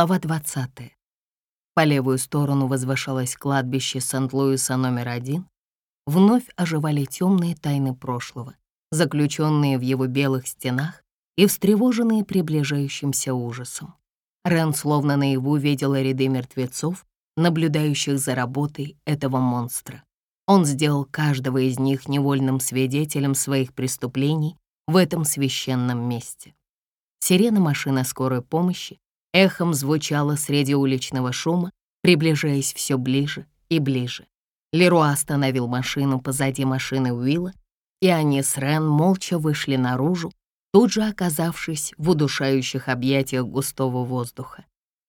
Глава 20. По левую сторону возвышалось кладбище Сент-Луиса номер один. Вновь оживали темные тайны прошлого, заключенные в его белых стенах и встревоженные приближающимся ужасом. Рен словно наяву видела ряды мертвецов, наблюдающих за работой этого монстра. Он сделал каждого из них невольным свидетелем своих преступлений в этом священном месте. Сирена машины скорой помощи эхом звучала среди уличного шума, приближаясь все ближе и ближе. Леруа остановил машину позади машины Уилла, и они с Рен молча вышли наружу, тут же оказавшись в удушающих объятиях густого воздуха.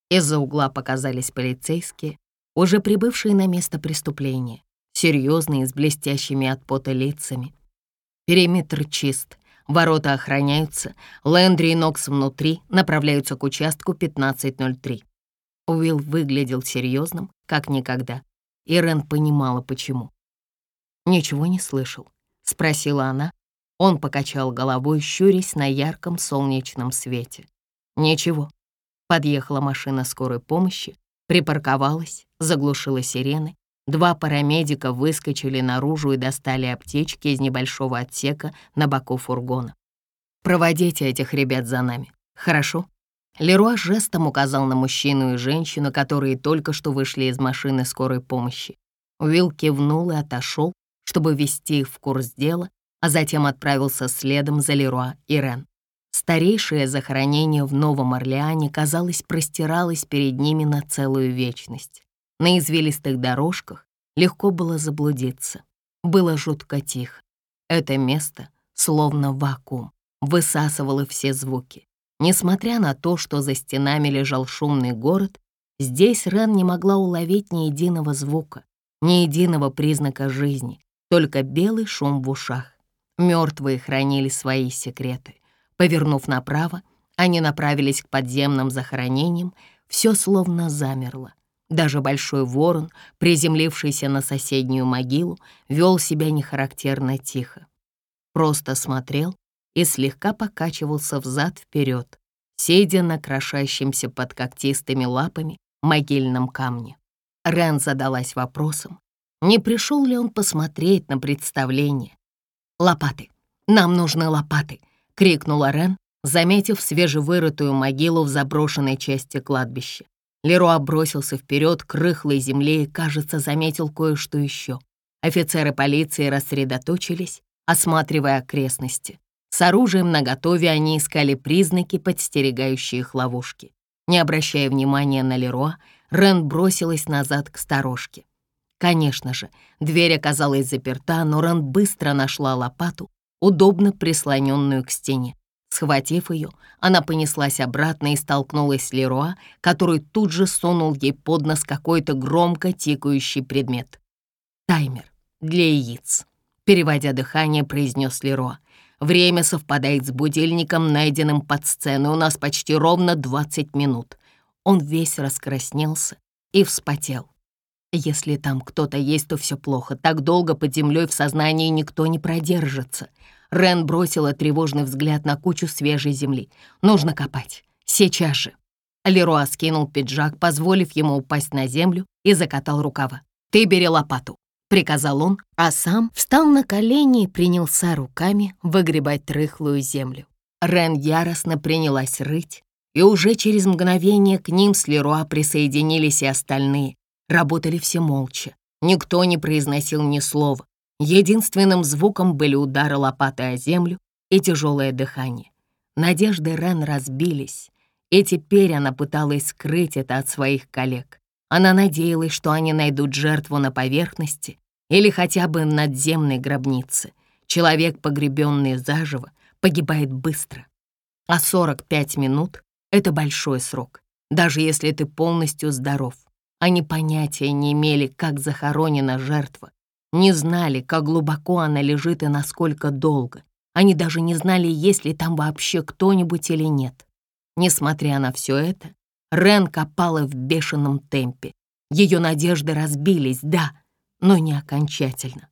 Из-за угла показались полицейские, уже прибывшие на место преступления, серьезные, с блестящими от пота лицами. Периметр чист, ворота охраняются, Лэндри и Нокс внутри направляются к участку 1503. Уилл выглядел серьезным, как никогда, и Рен понимала, почему. «Ничего не слышал?» — спросила она. Он покачал головой, щурясь на ярком солнечном свете. «Ничего». Подъехала машина скорой помощи, припарковалась, заглушила сирены, Два парамедика выскочили наружу и достали аптечки из небольшого отсека на боку фургона. «Проводите этих ребят за нами, хорошо?» Леруа жестом указал на мужчину и женщину, которые только что вышли из машины скорой помощи. Уилл кивнул и отошел, чтобы ввести их в курс дела, а затем отправился следом за Леруа и Рен. Старейшее захоронение в Новом Орлеане, казалось, простиралось перед ними на целую вечность. На извилистых дорожках легко было заблудиться. Было жутко тихо. Это место, словно вакуум, высасывало все звуки. Несмотря на то, что за стенами лежал шумный город, здесь Рен не могла уловить ни единого звука, ни единого признака жизни, только белый шум в ушах. Мертвые хранили свои секреты. Повернув направо, они направились к подземным захоронениям, все словно замерло. Даже большой ворон, приземлившийся на соседнюю могилу, вел себя нехарактерно тихо. Просто смотрел и слегка покачивался взад-вперед, сидя на крошащемся под когтистыми лапами могильном камне. Рен задалась вопросом, не пришел ли он посмотреть на представление. «Лопаты! Нам нужны лопаты!» — крикнула Рен, заметив свежевырытую могилу в заброшенной части кладбища. Леруа бросился вперед к рыхлой земле и, кажется, заметил кое-что еще. Офицеры полиции рассредоточились, осматривая окрестности. С оружием наготове они искали признаки, подстерегающие их ловушки. Не обращая внимания на Леруа, Рен бросилась назад к сторожке. Конечно же, дверь оказалась заперта, но Рен быстро нашла лопату, удобно прислоненную к стене. Схватив ее, она понеслась обратно и столкнулась с Леруа, который тут же сунул ей под нос какой-то громко тикающий предмет. «Таймер для яиц», — переводя дыхание, произнес Леруа. «Время совпадает с будильником, найденным под сценой. У нас почти ровно 20 минут». Он весь раскраснелся и вспотел. Если там кто-то есть, то все плохо. Так долго под землей в сознании никто не продержится. Рен бросила тревожный взгляд на кучу свежей земли. Нужно копать. Сейчас же. Леруа скинул пиджак, позволив ему упасть на землю, и закатал рукава. «Ты бери лопату», — приказал он, а сам встал на колени и принялся руками выгребать рыхлую землю. Рен яростно принялась рыть, и уже через мгновение к ним с Леруа присоединились и остальные. Работали все молча. Никто не произносил ни слова. Единственным звуком были удары лопаты о землю и тяжелое дыхание. Надежды Рен разбились, и теперь она пыталась скрыть это от своих коллег. Она надеялась, что они найдут жертву на поверхности или хотя бы надземной гробнице. Человек, погребенный заживо, погибает быстро. А 45 минут — это большой срок, даже если ты полностью здоров. Они понятия не имели, как захоронена жертва, не знали, как глубоко она лежит и насколько долго. Они даже не знали, есть ли там вообще кто-нибудь или нет. Несмотря на все это, Рен копала в бешеном темпе. Ее надежды разбились, да, но не окончательно.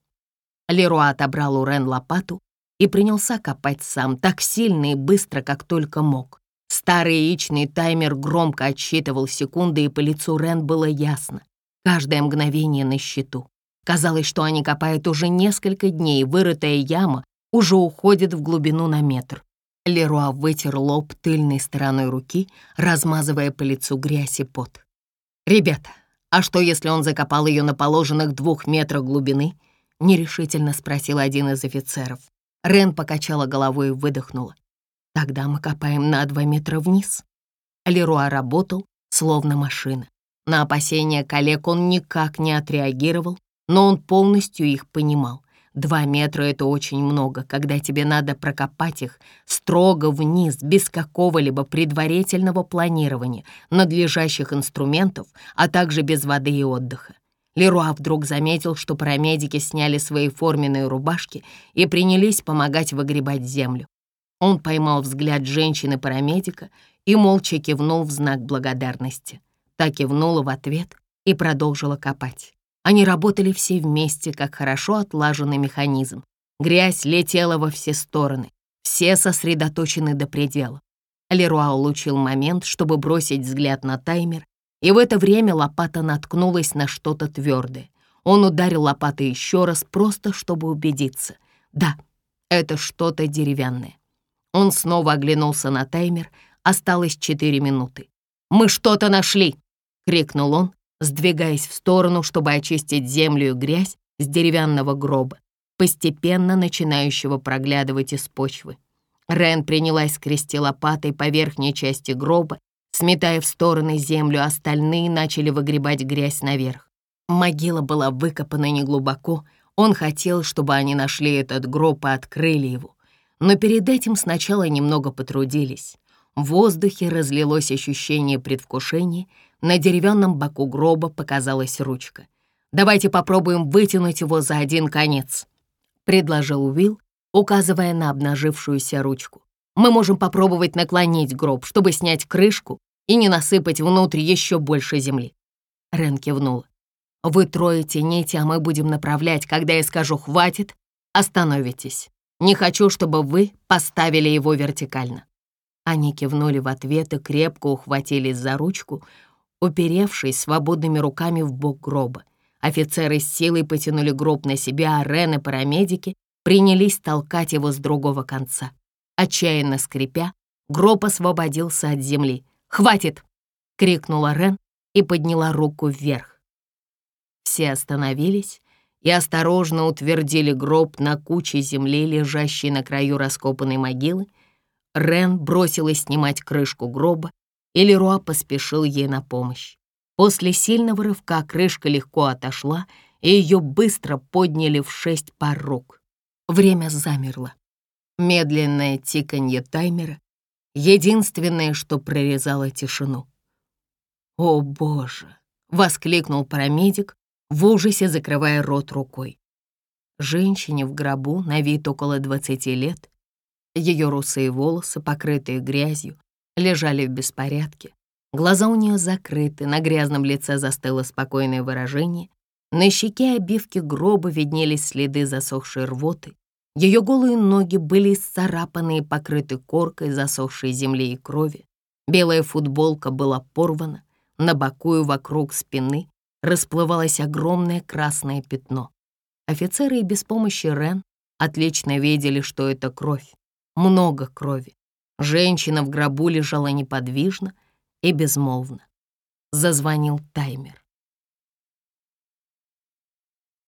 Леруа отобрал у Рен лопату и принялся копать сам так сильно и быстро, как только мог. Старый яичный таймер громко отсчитывал секунды, и по лицу Рен было ясно. Каждое мгновение на счету. Казалось, что они копают уже несколько дней, вырытая яма уже уходит в глубину на метр. Леруа вытер лоб тыльной стороной руки, размазывая по лицу грязь и пот. «Ребята, а что, если он закопал ее на положенных двух метрах глубины?» — нерешительно спросил один из офицеров. Рен покачала головой и выдохнула. «Тогда мы копаем на два метра вниз». Леруа работал, словно машина. На опасения коллег он никак не отреагировал, но он полностью их понимал. Два метра — это очень много, когда тебе надо прокопать их строго вниз, без какого-либо предварительного планирования, надлежащих инструментов, а также без воды и отдыха. Леруа вдруг заметил, что парамедики сняли свои форменные рубашки и принялись помогать выгребать землю. Он поймал взгляд женщины-парамедика и молча кивнул в знак благодарности. Та кивнула в ответ и продолжила копать. Они работали все вместе, как хорошо отлаженный механизм. Грязь летела во все стороны, все сосредоточены до предела. Леруа улучил момент, чтобы бросить взгляд на таймер, и в это время лопата наткнулась на что-то твердое. Он ударил лопатой еще раз, просто чтобы убедиться. Да, это что-то деревянное. Он снова оглянулся на таймер, осталось четыре минуты. «Мы что-то нашли!» — крикнул он, сдвигаясь в сторону, чтобы очистить землю и грязь с деревянного гроба, постепенно начинающего проглядывать из почвы. Рен принялась скрести лопатой по верхней части гроба, сметая в стороны землю, остальные начали выгребать грязь наверх. Могила была выкопана неглубоко, он хотел, чтобы они нашли этот гроб и открыли его. Но перед этим сначала немного потрудились. В воздухе разлилось ощущение предвкушения — на деревянном боку гроба показалась ручка. «Давайте попробуем вытянуть его за один конец», — предложил Уилл, указывая на обнажившуюся ручку. «Мы можем попробовать наклонить гроб, чтобы снять крышку и не насыпать внутрь еще больше земли». Рен кивнула. «Вы трое тяните, а мы будем направлять. Когда я скажу «хватит», остановитесь. Не хочу, чтобы вы поставили его вертикально». Они кивнули в ответ и крепко ухватились за ручку, уперевшись свободными руками в бок гроба. Офицеры с силой потянули гроб на себя, а Рен и парамедики принялись толкать его с другого конца. Отчаянно скрипя, гроб освободился от земли. «Хватит!» — крикнула Рен и подняла руку вверх. Все остановились и осторожно утвердили гроб на куче земли, лежащей на краю раскопанной могилы. Рен бросилась снимать крышку гроба, и Леруа поспешил ей на помощь. После сильного рывка крышка легко отошла, и ее быстро подняли в шесть пар рук. Время замерло. Медленное тиканье таймера — единственное, что прорезало тишину. «О, Боже!» — воскликнул парамедик, в ужасе закрывая рот рукой. Женщине в гробу на вид около двадцати лет, ее русые волосы, покрытые грязью, лежали в беспорядке. Глаза у нее закрыты, на грязном лице застыло спокойное выражение. На щеке обивки гроба виднелись следы засохшей рвоты. Ее голые ноги были исцарапаны и покрыты коркой засохшей земли и крови. Белая футболка была порвана, на боку и вокруг спины расплывалось огромное красное пятно. Офицеры и без помощи Рен отлично видели, что это кровь, много крови. Женщина в гробу лежала неподвижно и безмолвно. Зазвонил таймер.